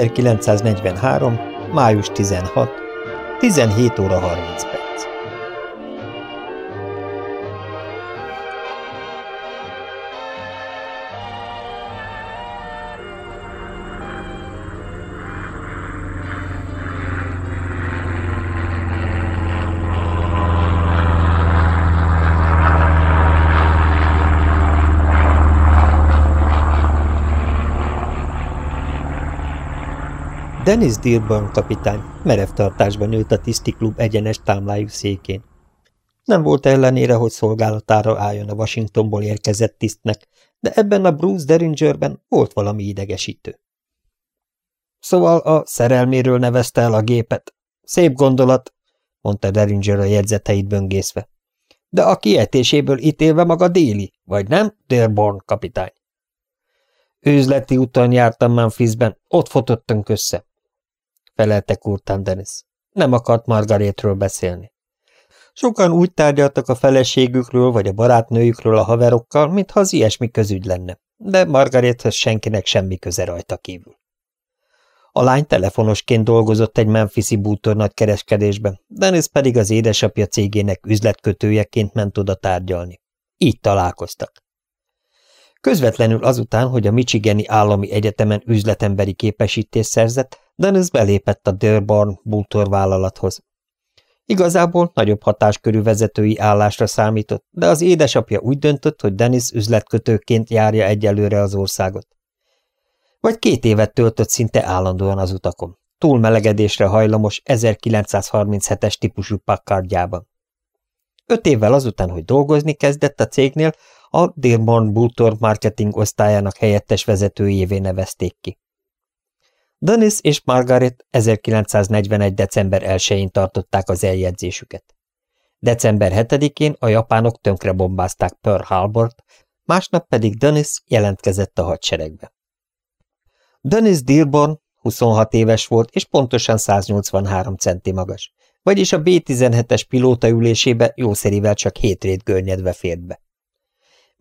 1943. május 16. 17 óra 30 perc. Dennis Dearborn kapitány merev tartásban ült a tisztiklub egyenes támlájú székén. Nem volt ellenére, hogy szolgálatára álljon a Washingtonból érkezett tisztnek, de ebben a Bruce Deringerben volt valami idegesítő. Szóval a szerelméről nevezte el a gépet. Szép gondolat, mondta Deringer a jegyzeteit böngészve. De a kiejtéséből ítélve maga déli, vagy nem, Dearborn kapitány? Üzleti úton jártam Memphisben, ott fotottunk össze felelte Kurtán Dennis. Nem akart Margarétről beszélni. Sokan úgy tárgyaltak a feleségükről vagy a barátnőjükről a haverokkal, mintha az ilyesmi közügy lenne, de Margaréthez senkinek semmi köze rajta kívül. A lány telefonosként dolgozott egy Memphisi bútor nagy kereskedésben, Dennis pedig az édesapja cégének üzletkötőjeként ment oda tárgyalni. Így találkoztak. Közvetlenül azután, hogy a Michigani Állami Egyetemen üzletemberi képesítés szerzett, Dennis belépett a Dearborn bútor vállalathoz. Igazából nagyobb hatáskörű vezetői állásra számított, de az édesapja úgy döntött, hogy Dennis üzletkötőként járja egyelőre az országot. Vagy két évet töltött szinte állandóan az utakon, túlmelegedésre hajlamos 1937-es típusú pakkardjában. Öt évvel azután, hogy dolgozni kezdett a cégnél, a Dearborn Bútor marketing osztályának helyettes vezetőjévé nevezték ki. Dennis és Margaret 1941. december 1-én tartották az eljegyzésüket. December 7-én a japánok tönkre bombázták Pearl Harbort, másnap pedig Dennis jelentkezett a hadseregbe. Dennis Dearborn 26 éves volt és pontosan 183 centi magas, vagyis a B-17-es pilóta ülésébe jószerivel csak hét rét görnyedve fért be.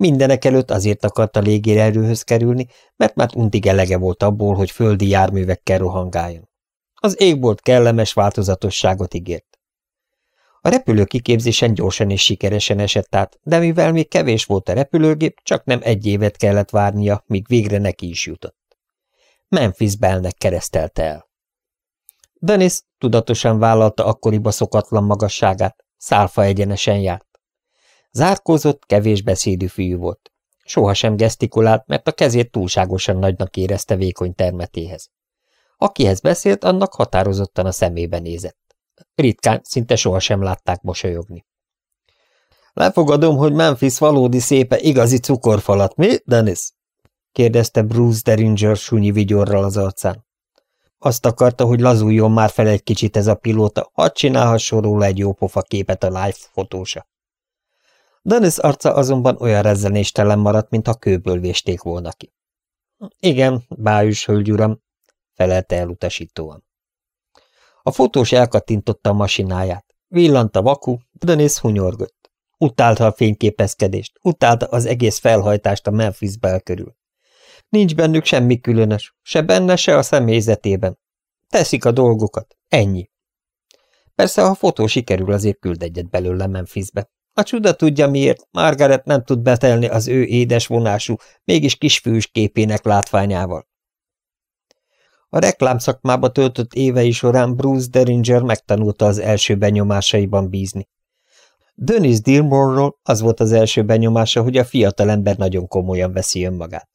Mindenek előtt azért akart a légierőhöz kerülni, mert már untig elege volt abból, hogy földi járművekkel rohangáljon. Az égbolt kellemes változatosságot ígért. A repülő kiképzésen gyorsan és sikeresen esett át, de mivel még kevés volt a repülőgép, csak nem egy évet kellett várnia, míg végre neki is jutott. Memphis Bellnek keresztelte el. Dennis tudatosan vállalta akkoriba szokatlan magasságát, szálfa egyenesen járt. Zárkózott, kevés beszédű fiú volt. Sohasem gesztikulált, mert a kezét túlságosan nagynak érezte vékony termetéhez. Akihez beszélt, annak határozottan a szemébe nézett. Ritkán, szinte sohasem látták mosolyogni. Lefogadom, hogy Memphis valódi szépe igazi cukorfalat, mi, Dennis? kérdezte Bruce Deringer sunyi vigyorral az arcán. Azt akarta, hogy lazuljon már fel egy kicsit ez a pilóta, hadd csinálhasson róla egy jópofa képet a live fotósa. Dennis arca azonban olyan rezzenéstelen maradt, mintha kőből vésték volna ki. Igen, bájus hölgy uram, felelte elutasítóan. A fotós elkattintotta a masináját. Villant a vaku, Dennis hunyorgott. Utálta a fényképezkedést, utálta az egész felhajtást a Memphis körül. Nincs bennük semmi különös, se benne, se a személyzetében. Teszik a dolgokat, ennyi. Persze, ha a fotó sikerül, azért küld egyet belőle Memphisbe. A csuda tudja miért, Margaret nem tud betelni az ő édes vonású, mégis kisfűs képének látványával. A reklámszakmába töltött évei során Bruce Deringer megtanulta az első benyomásaiban bízni. Dennis Dearmore-ról az volt az első benyomása, hogy a fiatalember nagyon komolyan veszi önmagát.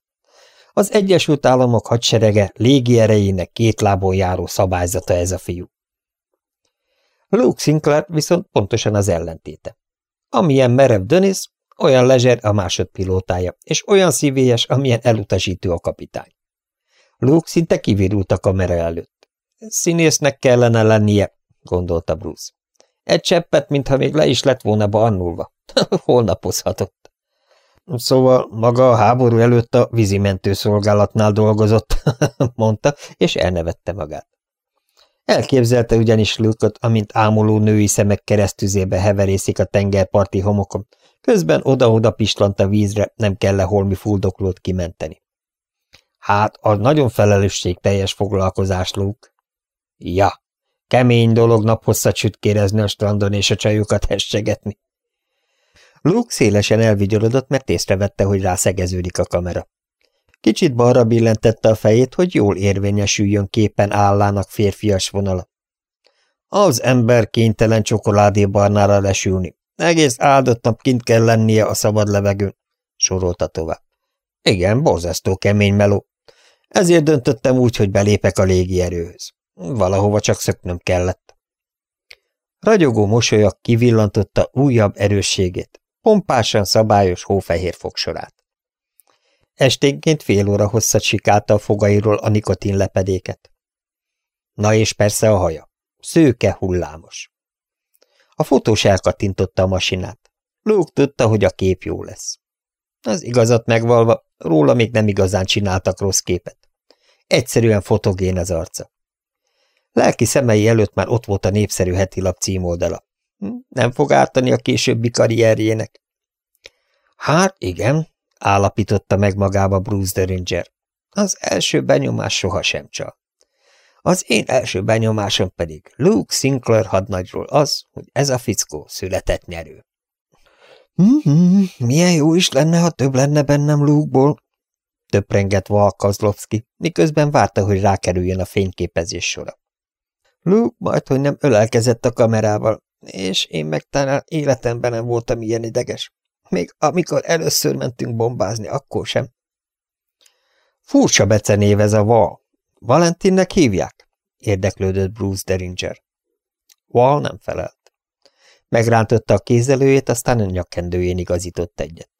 Az Egyesült Államok hadserege légierejének két lábon járó szabályzata ez a fiú. Luke Sinclair viszont pontosan az ellentéte. Amilyen merev Dönis, olyan lezser a másodpilótája, és olyan szívélyes, amilyen elutasító a kapitány. Luke szinte kivirult a kamera előtt. Színésznek kellene lennie, gondolta Bruce. Egy cseppet, mintha még le is lett volna bannulva. Holnapozhatott. Szóval maga a háború előtt a vízimentőszolgálatnál dolgozott, mondta, és elnevette magát. Elképzelte ugyanis Luke-ot, amint ámuló női szemek keresztüzébe heverészik a tengerparti homokon, közben oda-oda pislant a vízre, nem kell -e holmi fuldoklót kimenteni. Hát, az nagyon felelősségteljes foglalkozás, Luke. Ja, kemény dolog naphosszat sütkérezni a strandon és a csajokat hessegetni. Luke szélesen elvigyorodott, mert észrevette, hogy rászegeződik a kamera. Kicsit balra billentette a fejét, hogy jól érvényesüljön képen állának férfias vonala. Az ember kénytelen csokoládébarnára lesülni. Egész áldott nap kint kell lennie a szabad levegőn, sorolta tovább. Igen, borzasztó kemény meló. Ezért döntöttem úgy, hogy belépek a légierőhöz. Valahova csak szöknöm kellett. Ragyogó mosolya kivillantotta újabb erősségét, pompásan szabályos hófehér fogsorát. Esténként fél óra hosszat sikálta a fogairól a nikotin lepedéket. Na és persze a haja. Szőke hullámos. A fotós elkattintotta a masinát. Luke tudta, hogy a kép jó lesz. Az igazat megvalva, róla még nem igazán csináltak rossz képet. Egyszerűen fotogén az arca. Lelki szemei előtt már ott volt a népszerű heti lap címoldala. Hm, nem fog ártani a későbbi karrierjének. Hát igen, állapította meg magába Bruce Deringer. Az első benyomás sohasem csal. Az én első benyomásom pedig Luke Sinclair hadnagyról az, hogy ez a fickó született nyerő. Mm-hmm, milyen jó is lenne, ha több lenne bennem Luke-ból, töprengett Val Kozlovski, miközben várta, hogy rákerüljön a fényképezés sora. Luke majd, hogy nem ölelkezett a kamerával, és én meg életemben nem voltam ilyen ideges. Még amikor először mentünk bombázni, akkor sem. Furcsa becenév ez a Val. Valentinnek hívják? érdeklődött Bruce Deringer. Val nem felelt. Megrántotta a kézelőjét, aztán a nyakkendőjén igazított egyet.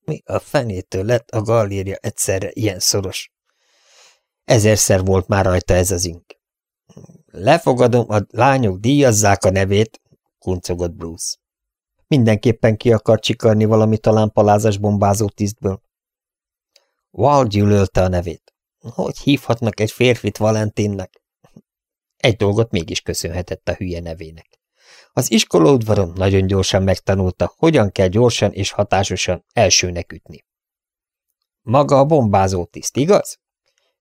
Mi a fenétől lett a galléria egyszerre ilyen szoros? Ezerszer volt már rajta ez az ink. Lefogadom, a lányok díjazzák a nevét, kuncogott Bruce. Mindenképpen ki akar csikarni valami talán palázas bombázó tisztből. Walt gyűlölte a nevét. Hogy hívhatnak egy férfit Valentinnek? Egy dolgot mégis köszönhetett a hülye nevének. Az iskolaudvaron nagyon gyorsan megtanulta, hogyan kell gyorsan és hatásosan elsőnek ütni. Maga a bombázó tiszt, igaz?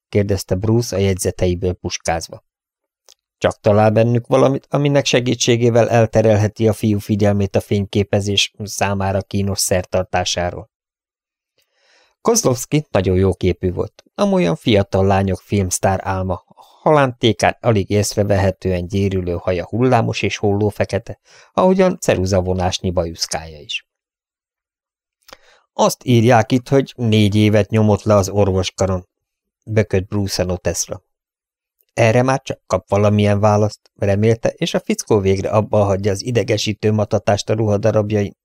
kérdezte Bruce a jegyzeteiből puskázva. Csak talál bennük valamit, aminek segítségével elterelheti a fiú figyelmét a fényképezés számára kínos szertartásáról. Kozlovski nagyon jó képű volt, amolyan fiatal lányok filmsztár álma, halántékán alig észrevehetően gyérülő haja hullámos és holló fekete, ahogyan ceruzavonásnyi bajuszkája is. Azt írják itt, hogy négy évet nyomott le az orvoskaron, bökött Bruce Notesra. Erre már csak kap valamilyen választ, remélte, és a fickó végre abba hagyja az idegesítő matatást a ruhadarabjain.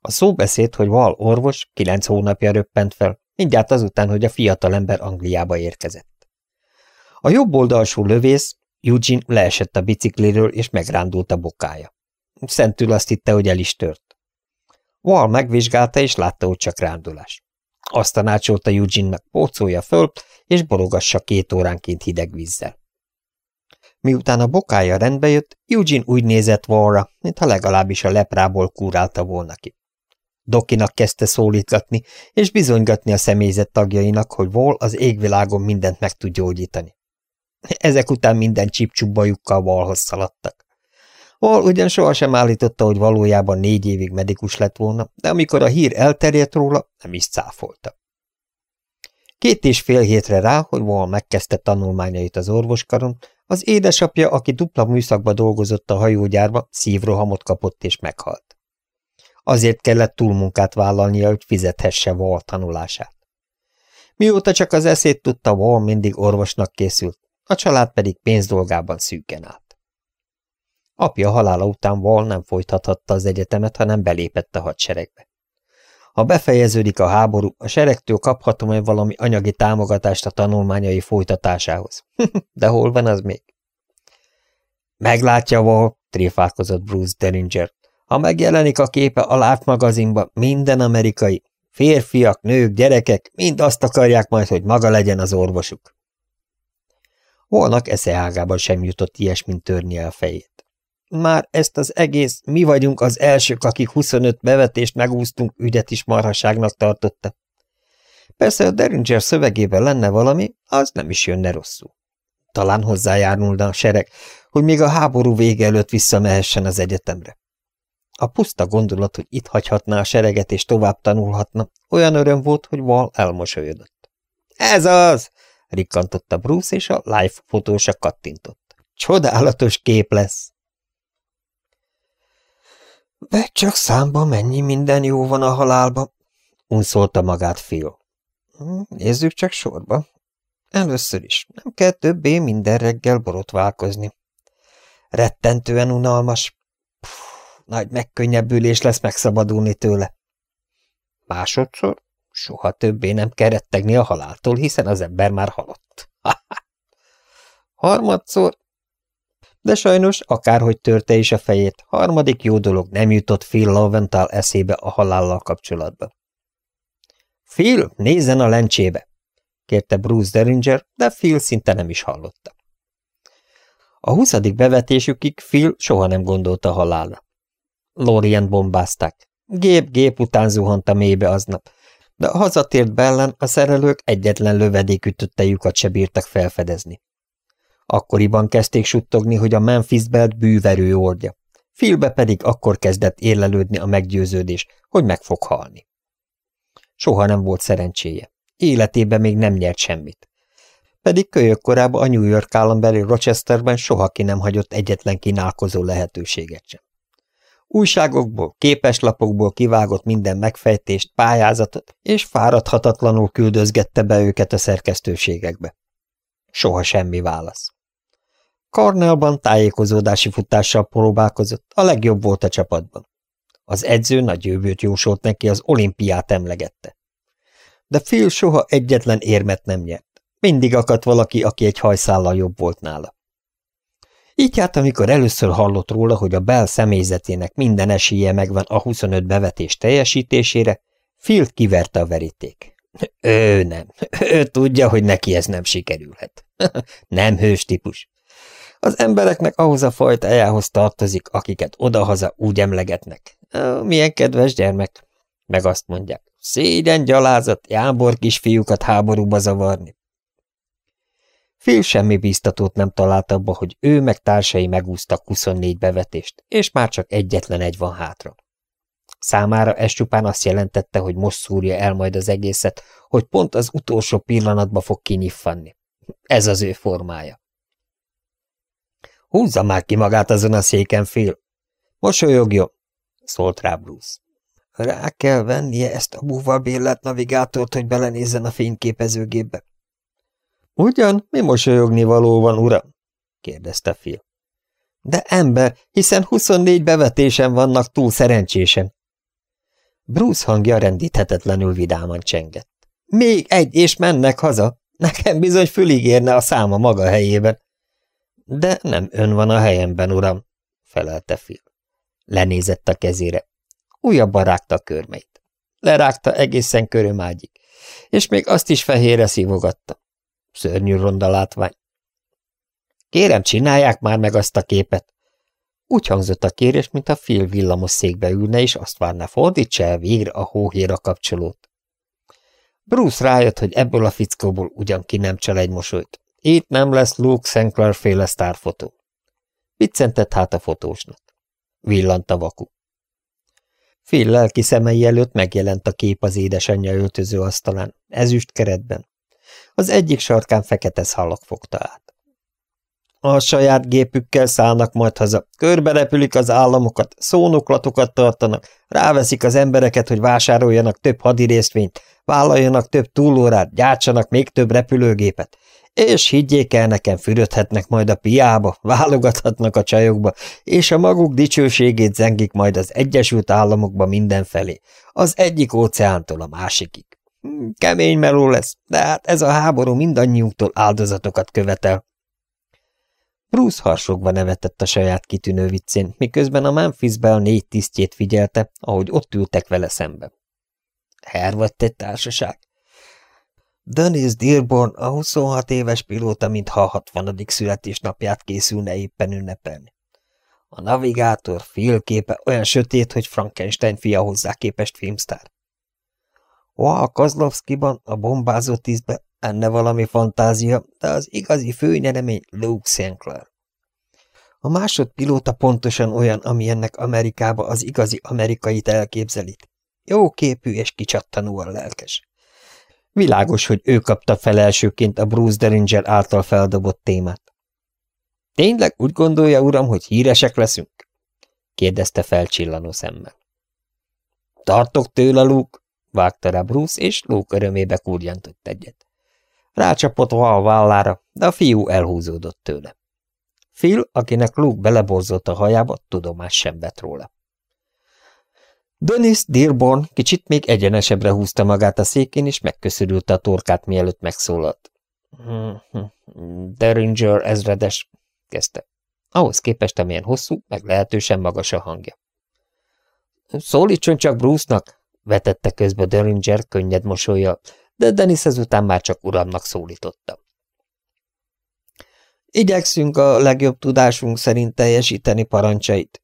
A szóbeszéd, hogy Val orvos, kilenc hónapja röppent fel, mindjárt azután, hogy a fiatalember Angliába érkezett. A jobb oldalsó lövész, Eugene leesett a bicikliről, és megrándult a bokája. Szentül azt hitte, hogy el is tört. Val megvizsgálta, és látta, hogy csak rándulás. Azt tanácsolta Eugene-nak, pócolja föl, és borogassa két óránként hideg vízzel. Miután a bokája rendbe jött, Eugene úgy nézett volna, mintha legalábbis a leprából kúrálta volna ki. Dokinak kezdte szólítgatni, és bizonygatni a személyzet tagjainak, hogy Vol az égvilágon mindent meg tud gyógyítani. Ezek után minden csipcsubbajukkal Valhoz szaladtak. Val ugyan sohasem állította, hogy valójában négy évig medikus lett volna, de amikor a hír elterjedt róla, nem is cáfolta. Két és fél hétre rá, hogy Val megkezdte tanulmányait az orvoskaron, az édesapja, aki dupla műszakba dolgozott a hajógyárba, szívrohamot kapott és meghalt. Azért kellett túlmunkát vállalnia, hogy fizethesse Val tanulását. Mióta csak az eszét tudta, Val mindig orvosnak készült, a család pedig pénzdolgában szűken állt. Apja halála után Val nem folytathatta az egyetemet, hanem belépett a hadseregbe. Ha befejeződik a háború, a seregtől kaphatom-e valami anyagi támogatást a tanulmányai folytatásához? De hol van az még? Meglátja, Val, tréfálkozott Bruce Deringer. Ha megjelenik a képe a Lárt magazinban, minden amerikai, férfiak, nők, gyerekek, mind azt akarják majd, hogy maga legyen az orvosuk. Volnak eszeágában sem jutott ilyesmint törni a fejét. Már ezt az egész, mi vagyunk az elsők, akik 25 bevetést megúsztunk, ügyet is marhaságnak tartotta. Persze a Derringer szövegében lenne valami, az nem is jönne rosszul. Talán hozzájárulna a sereg, hogy még a háború vége előtt visszamehessen az egyetemre. A puszta gondolat, hogy itt hagyhatná a sereget és tovább tanulhatna, olyan öröm volt, hogy Val elmosolyodott. Ez az! rikkantotta Bruce, és a live fotósa kattintott. Csodálatos kép lesz! Be csak számba mennyi minden jó van a halálba, unszolta magát Phil. Hm, nézzük csak sorba. Először is, nem kell többé minden reggel borotválkozni. Rettentően unalmas. Puh, nagy megkönnyebbülés lesz megszabadulni tőle. Másodszor, soha többé nem kell rettegni a haláltól, hiszen az ember már halott. Harmadszor, de sajnos, akárhogy törte is a fejét, harmadik jó dolog nem jutott Phil Loventhal eszébe a halállal kapcsolatban. Phil, nézzen a lencsébe! kérte Bruce Derringer, de Phil szinte nem is hallotta. A huszadik bevetésükig Phil soha nem gondolta halálra. Lorient bombázták. Gép-gép után zuhant a mélybe aznap, de hazatért bellen a szerelők egyetlen lövedékütötte lyukat se bírtak felfedezni. Akkoriban kezdték suttogni, hogy a Memphis belt bűverő ordja. Philbe pedig akkor kezdett érlelődni a meggyőződés, hogy meg fog halni. Soha nem volt szerencséje. Életében még nem nyert semmit. Pedig kölyök korában a New York állambeli Rochesterben soha ki nem hagyott egyetlen kínálkozó lehetőséget sem. Újságokból, képeslapokból kivágott minden megfejtést, pályázatot, és fáradhatatlanul küldözgette be őket a szerkesztőségekbe. Soha semmi válasz. Karnelban tájékozódási futással próbálkozott, a legjobb volt a csapatban. Az edző nagy jövőt jósolt neki, az olimpiát emlegette. De Phil soha egyetlen érmet nem nyert. Mindig akadt valaki, aki egy hajszállal jobb volt nála. Így hát, amikor először hallott róla, hogy a Bell személyzetének minden esélye megvan a 25 bevetés teljesítésére, Phil kiverte a veríték. Ő nem. Ő tudja, hogy neki ez nem sikerülhet. nem hős típus. Az embereknek ahhoz a fajtájához tartozik, akiket odahaza úgy emlegetnek. Milyen kedves gyermek. Meg azt mondják, szégyen gyalázat, jámbor kisfiúkat háborúba zavarni. Fél semmi bíztatót nem talált abba, hogy ő meg társai megúztak 24 bevetést, és már csak egyetlen egy van hátra. Számára ez csupán azt jelentette, hogy most szúrja el majd az egészet, hogy pont az utolsó pillanatba fog kinyiffanni. Ez az ő formája. Húzza már ki magát azon a széken, Phil. Mosolyogjon, szólt rá Bruce. Rá kell vennie ezt a búval bérlet navigátort, hogy belenézzen a fényképezőgépbe. Ugyan, mi mosolyogni való van, uram? kérdezte Phil. De ember, hiszen 24 bevetésen vannak túl szerencsésen. Bruce hangja rendíthetetlenül vidáman csengett. Még egy, és mennek haza. Nekem bizony füligérne a száma maga helyében. De nem ön van a helyemben, uram, felelte Phil. Lenézett a kezére. Újabban rágta a körmeit. Lerágta egészen körömágyig, és még azt is fehérre szívogatta. Szörnyű ronda látvány. Kérem, csinálják már meg azt a képet. Úgy hangzott a kérés, mint a Phil villamos székbe ülne, és azt várná, fordítsa el végre a hóhéra kapcsolót. Bruce rájött, hogy ebből a fickóból ugyan ki nem csal egy mosolyt. Itt nem lesz Luke Sinclair féle sztárfotó. Viccentett hát a fotósnak. Villant a vaku. Fél lelki szemei előtt megjelent a kép az édesanyja öltöző asztalán, ezüst keretben. Az egyik sarkán fekete szalak fogta át. A saját gépükkel szállnak majd haza, körberepülik az államokat, szónoklatokat tartanak, ráveszik az embereket, hogy vásároljanak több hadirészvényt, vállaljanak több túlórát, gyártsanak még több repülőgépet, és higgyék el nekem, fürödhetnek majd a piába, válogathatnak a csajokba, és a maguk dicsőségét zengik majd az Egyesült Államokba mindenfelé, az egyik óceántól a másikig. Hm, kemény meló lesz, de hát ez a háború mindannyiunktól áldozatokat követel. Bruce harsogva nevetett a saját kitűnő viccén, miközben a Memphis Bell négy tisztjét figyelte, ahogy ott ültek vele szembe. Hervadt egy társaság. Dennis Dearborn, a 26 éves pilóta, mintha a 60. születésnapját készülne éppen ünnepelni. A navigátor félképe olyan sötét, hogy Frankenstein fia hozzá képest filmsztár. a Kozlovszkiban, a bombázó tízbe enne valami fantázia, de az igazi főnyeremény Luke Sinclair. A másodpilóta pontosan olyan, ami ennek Amerikába az igazi amerikait elképzelit. Jó képű és kicsattanóan lelkes. Világos, hogy ő kapta fel elsőként a Bruce Deringer által feldobott témát. Tényleg úgy gondolja, uram, hogy híresek leszünk? kérdezte felcsillanó szemmel. Tartok tőle, Luke, vágta rá Bruce, és Luke örömébe kurjantott egyet. Rácsapott a vállára, de a fiú elhúzódott tőle. Phil, akinek Luke beleborzott a hajába, tudomás sem vett róla. Dennis Dearborn kicsit még egyenesebbre húzta magát a székén, és megköszörülte a torkát, mielőtt megszólalt. Derringer ezredes, kezdte. Ahhoz képest, amilyen hosszú, meg lehetősen magas a hangja. Szólítson csak Bruce-nak, vetette közbe Derringer könnyed mosolya, de Dennis ezután már csak uramnak szólította. Igyekszünk a legjobb tudásunk szerint teljesíteni parancsait.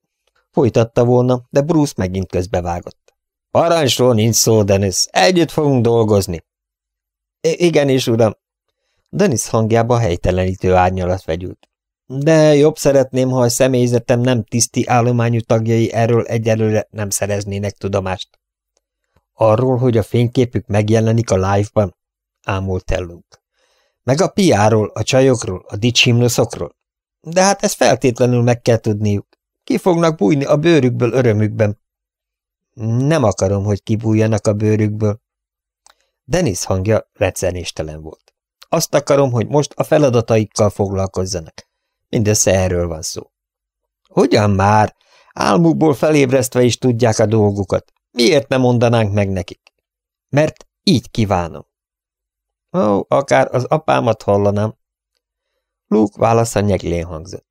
Folytatta volna, de Bruce megint közbevágott. Parancsról nincs szó, Dennis. Együtt fogunk dolgozni. I igenis, uram. Dennis hangjába helytelenítő árnyalat vegyült. De jobb szeretném, ha a személyzetem nem tiszti állományú tagjai erről egyelőre nem szereznének tudomást. Arról, hogy a fényképük megjelenik a live-ban? Ámult ellünk. Meg a piáról, a csajokról, a dicsimnoszokról. De hát ezt feltétlenül meg kell tudniuk. Ki fognak bújni a bőrükből örömükben. Nem akarom, hogy kibújjanak a bőrükből. Denis hangja recenéstelen volt. Azt akarom, hogy most a feladataikkal foglalkozzanak. Mindössze erről van szó. Hogyan már? Álmukból felébresztve is tudják a dolgukat. Miért nem mondanánk meg nekik? Mert így kívánom. Ó, akár az apámat hallanám. Luke válasza nyeglén hangzott.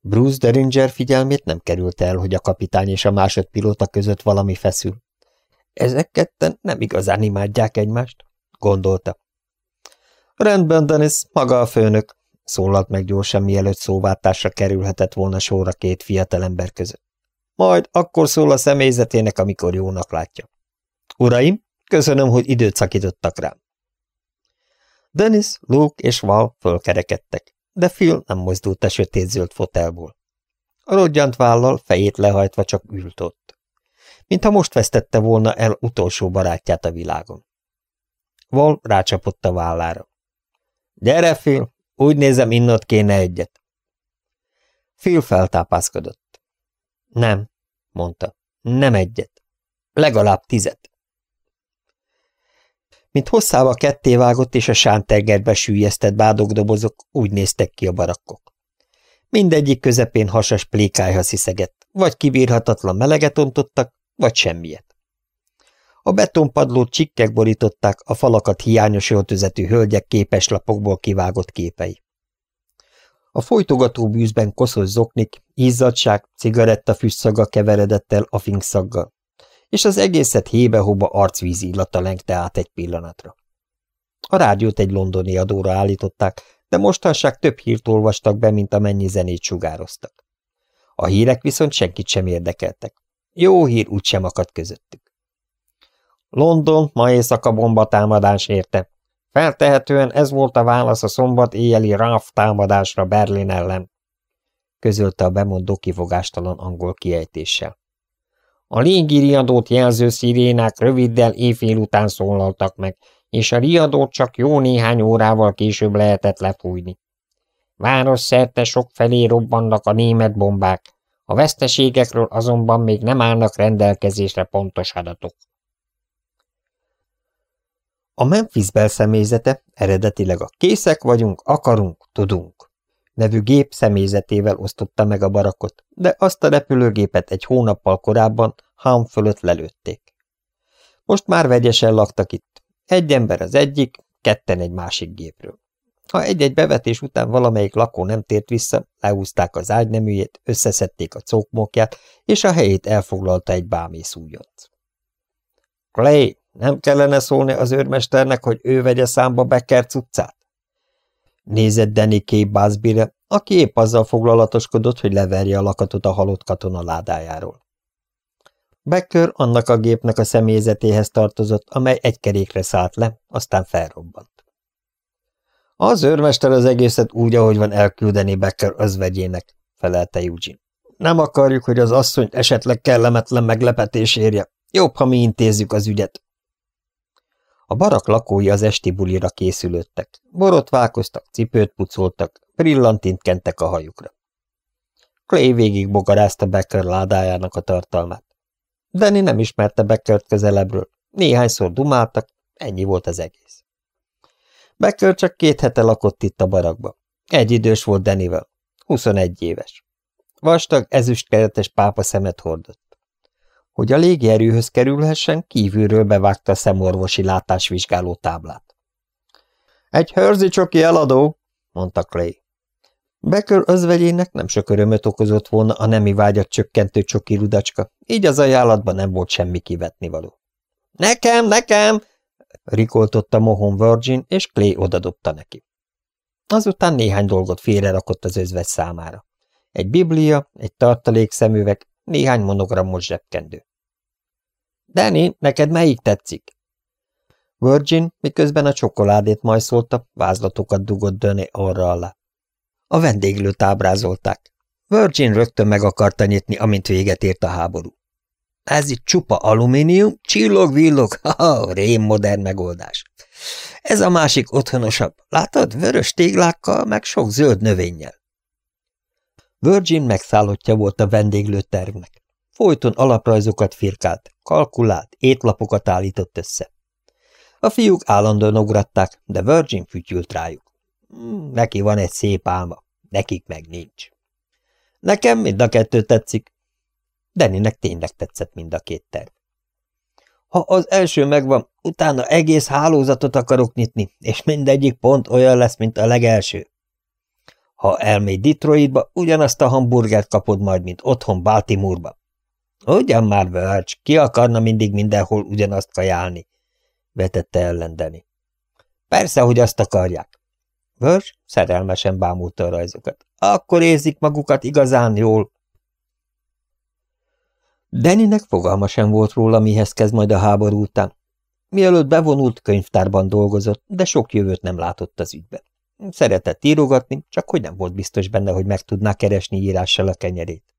Bruce Deringer figyelmét nem került el, hogy a kapitány és a másodpilóta között valami feszül. Ezek ketten nem igazán imádják egymást, gondolta. Rendben, Dennis, maga a főnök, szólalt meg gyorsan, mielőtt szóváltásra kerülhetett volna sorra két fiatalember között. Majd akkor szól a személyzetének, amikor jónak látja. Uraim, köszönöm, hogy időt szakítottak rám. Dennis, Luke és Val fölkerekedtek, de Phil nem mozdult a sötétzöld fotelból. A rodgyant vállal, fejét lehajtva csak ült ott. Mintha most vesztette volna el utolsó barátját a világon. Val rácsapott a vállára. Gyere, Phil, úgy nézem, innot kéne egyet. Phil feltápászkodott. Nem, mondta, nem egyet. Legalább tizet. Mint hosszába kettévágott és a sántengerbe sűjesztett bádogdobozok, úgy néztek ki a barakkok. Mindegyik közepén hasas plékájha sziszegett, vagy kibírhatatlan meleget ontottak, vagy semmiet. A betonpadlót csikkek borították a falakat hiányos öltözetű hölgyek képeslapokból kivágott képei. A folytogató bűzben koszos zoknik, izzadság, cigarettafüstszaga keveredett el a finkszaggal és az egészet hébe-hóba arcvíz illata lengte át egy pillanatra. A rádiót egy londoni adóra állították, de mostanság több hírt olvastak be, mint amennyi zenét sugároztak. A hírek viszont senkit sem érdekeltek. Jó hír úgysem akadt közöttük. London ma éjszaka bombatámadás érte. Feltehetően ez volt a válasz a szombat éjjeli RAF támadásra Berlin ellen, közölte a bemondó kifogástalan angol kiejtéssel. A légi riadót jelző szirénák röviddel éjfél után szólaltak meg, és a riadót csak jó néhány órával később lehetett lefújni. Város szerte sok felé robbannak a német bombák, a veszteségekről azonban még nem állnak rendelkezésre pontos adatok. A Memphis személyzete eredetileg a készek vagyunk, akarunk, tudunk nevű gép személyzetével osztotta meg a barakot, de azt a repülőgépet egy hónappal korábban Ham fölött lelőtték. Most már vegyesen laktak itt. Egy ember az egyik, ketten egy másik gépről. Ha egy-egy bevetés után valamelyik lakó nem tért vissza, leúzták az ágyneműjét, összeszedték a cókmokját, és a helyét elfoglalta egy bámész újonc. Clay, nem kellene szólni az őrmesternek, hogy ő vegye számba Becker cuccát? Nézett Danny K. Busbyre, aki épp azzal foglalatoskodott, hogy leverje a lakatot a halott katona ládájáról. Becker annak a gépnek a személyzetéhez tartozott, amely egy kerékre szállt le, aztán felrobbant. Az őrmester az egészet úgy, ahogy van elküldeni Becker özvegyének, felelte Eugene. Nem akarjuk, hogy az asszony esetleg kellemetlen meglepetés érje. Jobb, ha mi intézzük az ügyet. A barak lakói az esti bulira készülődtek. Borotválkoztak, cipőt pucoltak, brillantint kentek a hajukra. Clay végig bogarázta Becker ládájának a tartalmát. Danny nem ismerte Beckert közelebbről. Néhányszor dumáltak, ennyi volt az egész. Becker csak két hete lakott itt a barakba. Egy idős volt Denivel, 21 éves. Vastag, ezüstkeretes pápa szemet hordott. Hogy a légierőhöz kerülhessen, kívülről bevágta a szemorvosi látásvizsgáló táblát. Egy hörzi csoki eladó, mondta Clay. Becker özvegyének nem sok örömöt okozott volna a nemi vágyat csökkentő csoki rudacska, így az ajánlatban nem volt semmi kivetnivaló. Nekem, nekem! rikoltotta Mohon Virgin, és Clay odadobta neki. Azután néhány dolgot félrerakott az özvegy számára. Egy biblia, egy tartalékszemüveg, néhány monogramos zsebkendő. Danny, neked melyik tetszik? Virgin, miközben a csokoládét majszolta, vázlatokat dugott Döné orra alá. A vendéglőt ábrázolták. Virgin rögtön meg akarta nyitni, amint véget ért a háború. Ez itt csupa alumínium, csillog-villog, ha, rém modern megoldás. Ez a másik otthonosabb. Látod, vörös téglákkal, meg sok zöld növényel. Virgin megszállottja volt a vendéglő tervnek. Folyton alaprajzokat firkált, kalkulált, étlapokat állított össze. A fiúk állandóan ugratták, de Virgin fütyült rájuk. Hmm, neki van egy szép álma, nekik meg nincs. Nekem mind a kettő tetszik. Deninek tényleg tetszett mind a két terv. Ha az első megvan, utána egész hálózatot akarok nyitni, és mindegyik pont olyan lesz, mint a legelső. Ha elmégy Detroitba, ugyanazt a hamburgert kapod majd, mint otthon Baltimoreba. Ugyan már, Verge, ki akarna mindig mindenhol ugyanazt kajálni? vetette ellendeni. Persze, hogy azt akarják. Verge szerelmesen bámulta a rajzokat. Akkor érzik magukat igazán jól. Deninek fogalma sem volt róla, mihez kezd majd a háború után. Mielőtt bevonult, könyvtárban dolgozott, de sok jövőt nem látott az ügyben. Szeretett írogatni, csak hogy nem volt biztos benne, hogy meg tudná keresni írással a kenyerét.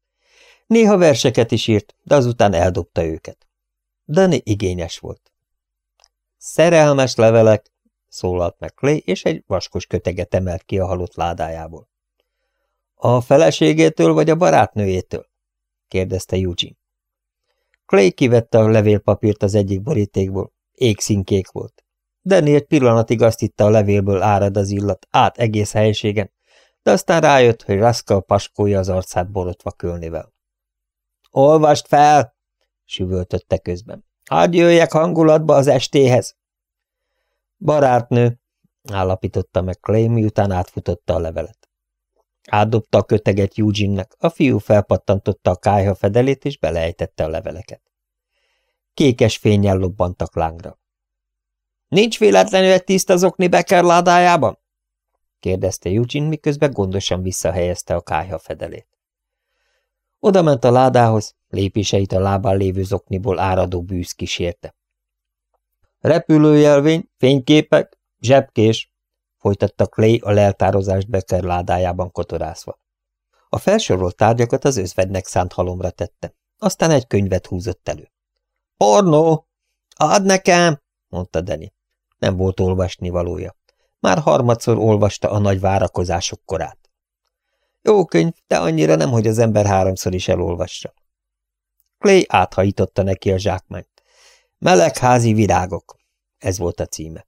Néha verseket is írt, de azután eldobta őket. Dani igényes volt. Szerelmes levelek, szólalt meg Clay, és egy vaskos köteget emelt ki a halott ládájából. A feleségétől vagy a barátnőjétől? kérdezte Eugene. Clay kivette a levélpapírt az egyik borítékból. Égszínkék volt. Danny egy pillanatig azt hitte a levélből árad az illat, át egész helységen, de aztán rájött, hogy Raskal paskója az arcát borotva kölnivel. – Olvast fel! – süvöltötte közben. – Hadd jöjjek hangulatba az estéhez! – Barátnő! – állapította meg Clay, miután átfutotta a levelet. Átdobta a köteget Eugene-nek, a fiú felpattantotta a kájha fedelét, és belejtette a leveleket. Kékes fényjel lobbantak lángra. Nincs véletlenül egy tiszta Becker ládájában? kérdezte Eugene, miközben gondosan visszahelyezte a kájha fedelét. Oda ment a ládához, lépéseit a lábán lévő zokniból áradó bűz kísérte. Repülőjelvény, fényképek, zsebkés, folytatta Clay a leltározást Becker ládájában kotorászva. A felsorolt tárgyakat az özvednek szánt halomra tette, aztán egy könyvet húzott elő. Pornó! Add nekem! mondta Danny. Nem volt olvasni valója. Már harmadszor olvasta a nagy várakozások korát. Jó könyv, de annyira nem, hogy az ember háromszor is elolvassa. Clay áthajította neki a zsákmányt. Melegházi virágok. Ez volt a címe.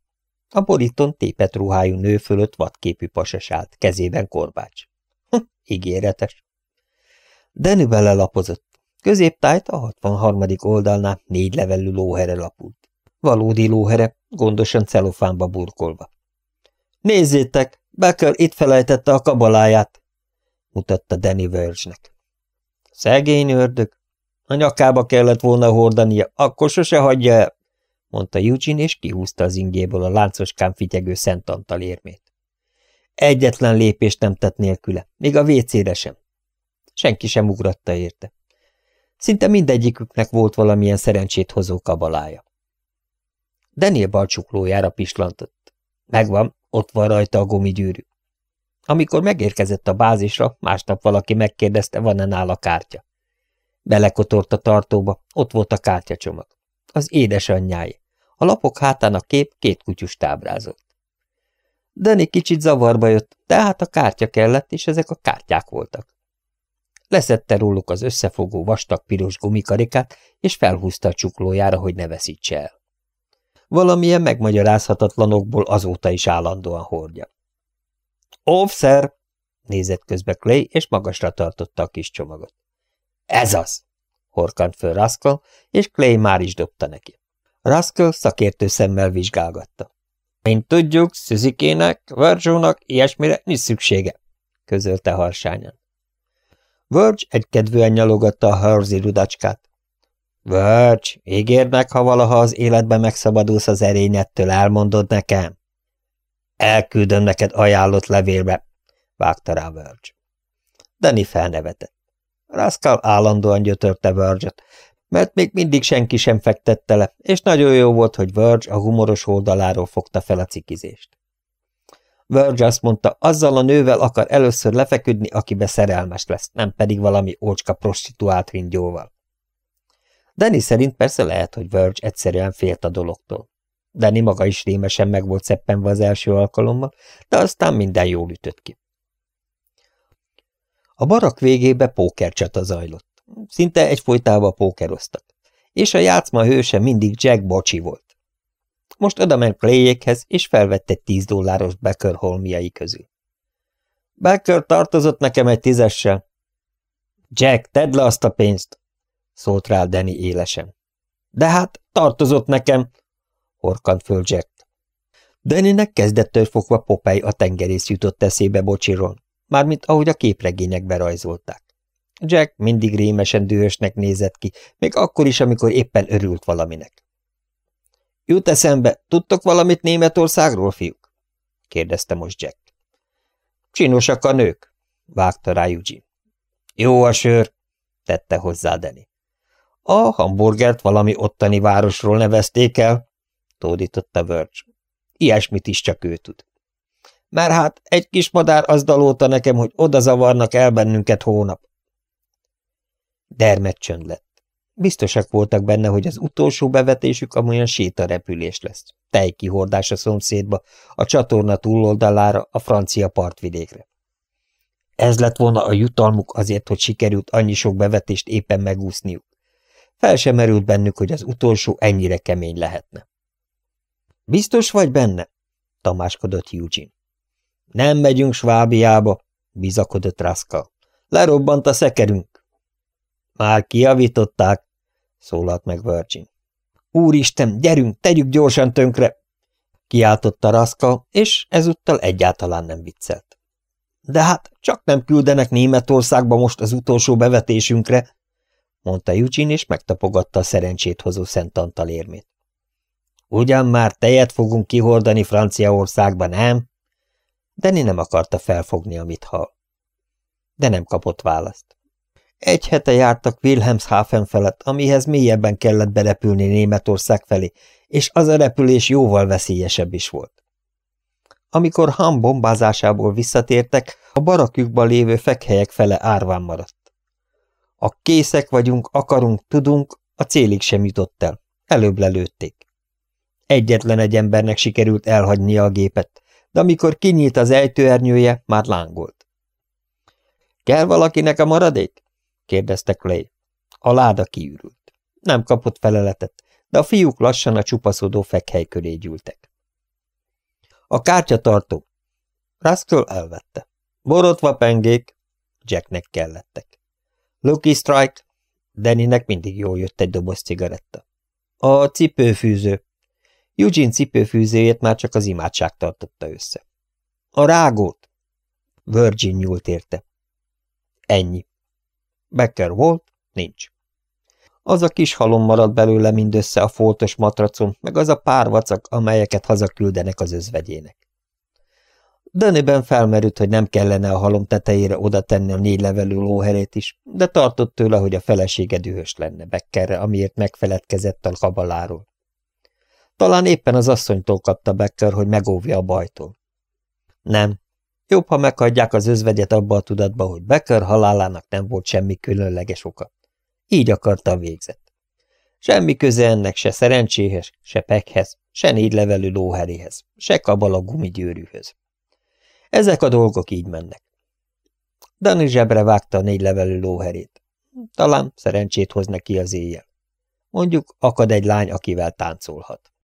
A boríton tépet ruhájú nő fölött vadképű pasas állt, kezében korbács. Hm, ígéretes. Denü lapozott. Középtájt a 63. oldalnál négy levelű lóhere lapult. Valódi lóhere, gondosan celofánba burkolva. Nézzétek, Becker itt felejtette a kabaláját, mutatta Danny Verge-nek. Szegény ördög. A nyakába kellett volna hordania, akkor sose hagyja el, mondta Eugene, és kihúzta az ingéből a láncoskán fityegő Szent Antal érmét. Egyetlen lépést nem tett nélküle, még a vécére sem. Senki sem ugratta érte. Szinte mindegyiküknek volt valamilyen szerencsét hozó kabalája. Daniel balcsuklójára pislantott. Megvan, ott van rajta a gumigyűrű. Amikor megérkezett a bázisra, másnap valaki megkérdezte, van-e nála kártya. Belekotort a tartóba, ott volt a kártyacsomag. Az édesanyjáé. A lapok hátán a kép két kutyust ábrázolt. Dani kicsit zavarba jött, tehát a kártya kellett, és ezek a kártyák voltak. Leszette róluk az összefogó vastag piros gumikarikát, és felhúzta a csuklójára, hogy ne veszítse el. Valamilyen megmagyarázhatatlanokból azóta is állandóan hordja. – sir! nézett közbe Clay, és magasra tartotta a kis csomagot. – Ez az! – horkant föl Rascal, és Clay már is dobta neki. Rascal szakértő szemmel vizsgálgatta. – Mint tudjuk, Szüzikének, Vergónak ilyesmire nincs szüksége – közölte harsányan. Verge egykedvűen nyalogatta a Harzi rudacskát. Verge, ígérd meg, ha valaha az életben megszabadulsz az erényettől, elmondod nekem? Elküldöm neked ajánlott levélbe, vágta rá Verge. Danny felnevetett. Rascal állandóan gyötörte verge mert még mindig senki sem fektette le, és nagyon jó volt, hogy Verge a humoros oldaláról fogta fel a cikizést. Verge azt mondta, azzal a nővel akar először lefeküdni, akibe szerelmes lesz, nem pedig valami ócska prostituált ringyóval. Danny szerint persze lehet, hogy Verge egyszerűen félt a dologtól. Danny maga is rémesen meg volt szeppenve az első alkalommal, de aztán minden jól ütött ki. A barak végébe pókercsata zajlott. Szinte egyfolytában pókeroztak. És a játszma hőse mindig Jack Bocsi volt. Most odament Clayékhez, és felvett egy tíz dolláros Becker holmiai közül. Becker tartozott nekem egy tízessel. Jack, tedd le azt a pénzt, szólt rá Danny élesen. De hát, tartozott nekem, horkant föl Jack. Dannynek kezdettől fogva Popeye a tengerész jutott eszébe bocsiról, mármint ahogy a képregények berajzolták. Jack mindig rémesen dühösnek nézett ki, még akkor is, amikor éppen örült valaminek. Jut eszembe, tudtok valamit Németországról, fiúk? kérdezte most Jack. Csinosak a nők, vágta rá Eugene. Jó a sör, tette hozzá Danny. A hamburgert valami ottani városról nevezték el, tódította Verge. Ilyesmit is csak ő tud. Mert hát egy kis madár az dalolta nekem, hogy oda zavarnak el bennünket hónap. Dermet csönd lett. Biztosak voltak benne, hogy az utolsó bevetésük amolyan sétarepülés lesz. Tejkihordás a szomszédba, a csatorna túloldalára, a francia partvidékre. Ez lett volna a jutalmuk azért, hogy sikerült annyi sok bevetést éppen megúszniuk. Fel sem merült bennük, hogy az utolsó ennyire kemény lehetne. Biztos vagy benne? tamáskodott Eugene. Nem megyünk Svábiába, bizakodott Raska. Lerobbant a szekerünk. Már kiavították, szólalt meg Virgin. Úristen, gyerünk, tegyük gyorsan tönkre! Kiáltotta Raska, és ezúttal egyáltalán nem viccelt. De hát csak nem küldenek Németországba most az utolsó bevetésünkre, mondta Eugene, és megtapogatta a szerencsét hozó Szent Antal érmét. Ugyan már tejet fogunk kihordani Franciaországba, nem? Danny nem akarta felfogni, amit hall. De nem kapott választ. Egy hete jártak Wilhelmshaven felett, amihez mélyebben kellett berepülni Németország felé, és az a repülés jóval veszélyesebb is volt. Amikor Ham bombázásából visszatértek, a barakjukban lévő fekhelyek fele árván maradt. A készek vagyunk, akarunk, tudunk, a célig sem jutott el. Előbb lelőtték. Egyetlen egy embernek sikerült elhagynia a gépet, de amikor kinyílt az ejtőernyője, már lángolt. – Kell valakinek a maradék? – kérdezte Clay. A láda kiürült. Nem kapott feleletet, de a fiúk lassan a csupaszodó fekhely köré gyűltek. A kártyatartó. Rascal elvette. Borotva pengék. Jacknek kellettek. Lucky Strike. Dannynek mindig jól jött egy doboz cigaretta. A cipőfűző. Eugene cipőfűzőjét már csak az imádság tartotta össze. A rágót. Virgin nyúlt érte. Ennyi. Becker volt? Nincs. Az a kis halom maradt belőle mindössze a foltos matracon, meg az a pár vacak, amelyeket hazaküldenek az özvegyének. Döniben felmerült, hogy nem kellene a halom tetejére oda tenni a négy levelű lóherét is, de tartott tőle, hogy a felesége dühös lenne Beckerre, amiért megfeledkezett a kabaláról. Talán éppen az asszonytól kapta Becker, hogy megóvja a bajtól. Nem. Jobb, ha meghagyják az özvegyet abba a tudatba, hogy Becker halálának nem volt semmi különleges oka. Így akarta a végzet. Semmi köze ennek se szerencséhez, se pekhez, se négy levelű lóheréhez, se kabala gumigyőrűhöz. Ezek a dolgok így mennek. Dani zsebre vágta a négy levelű lóherét. Talán szerencsét hoz neki az éjjel. Mondjuk akad egy lány, akivel táncolhat.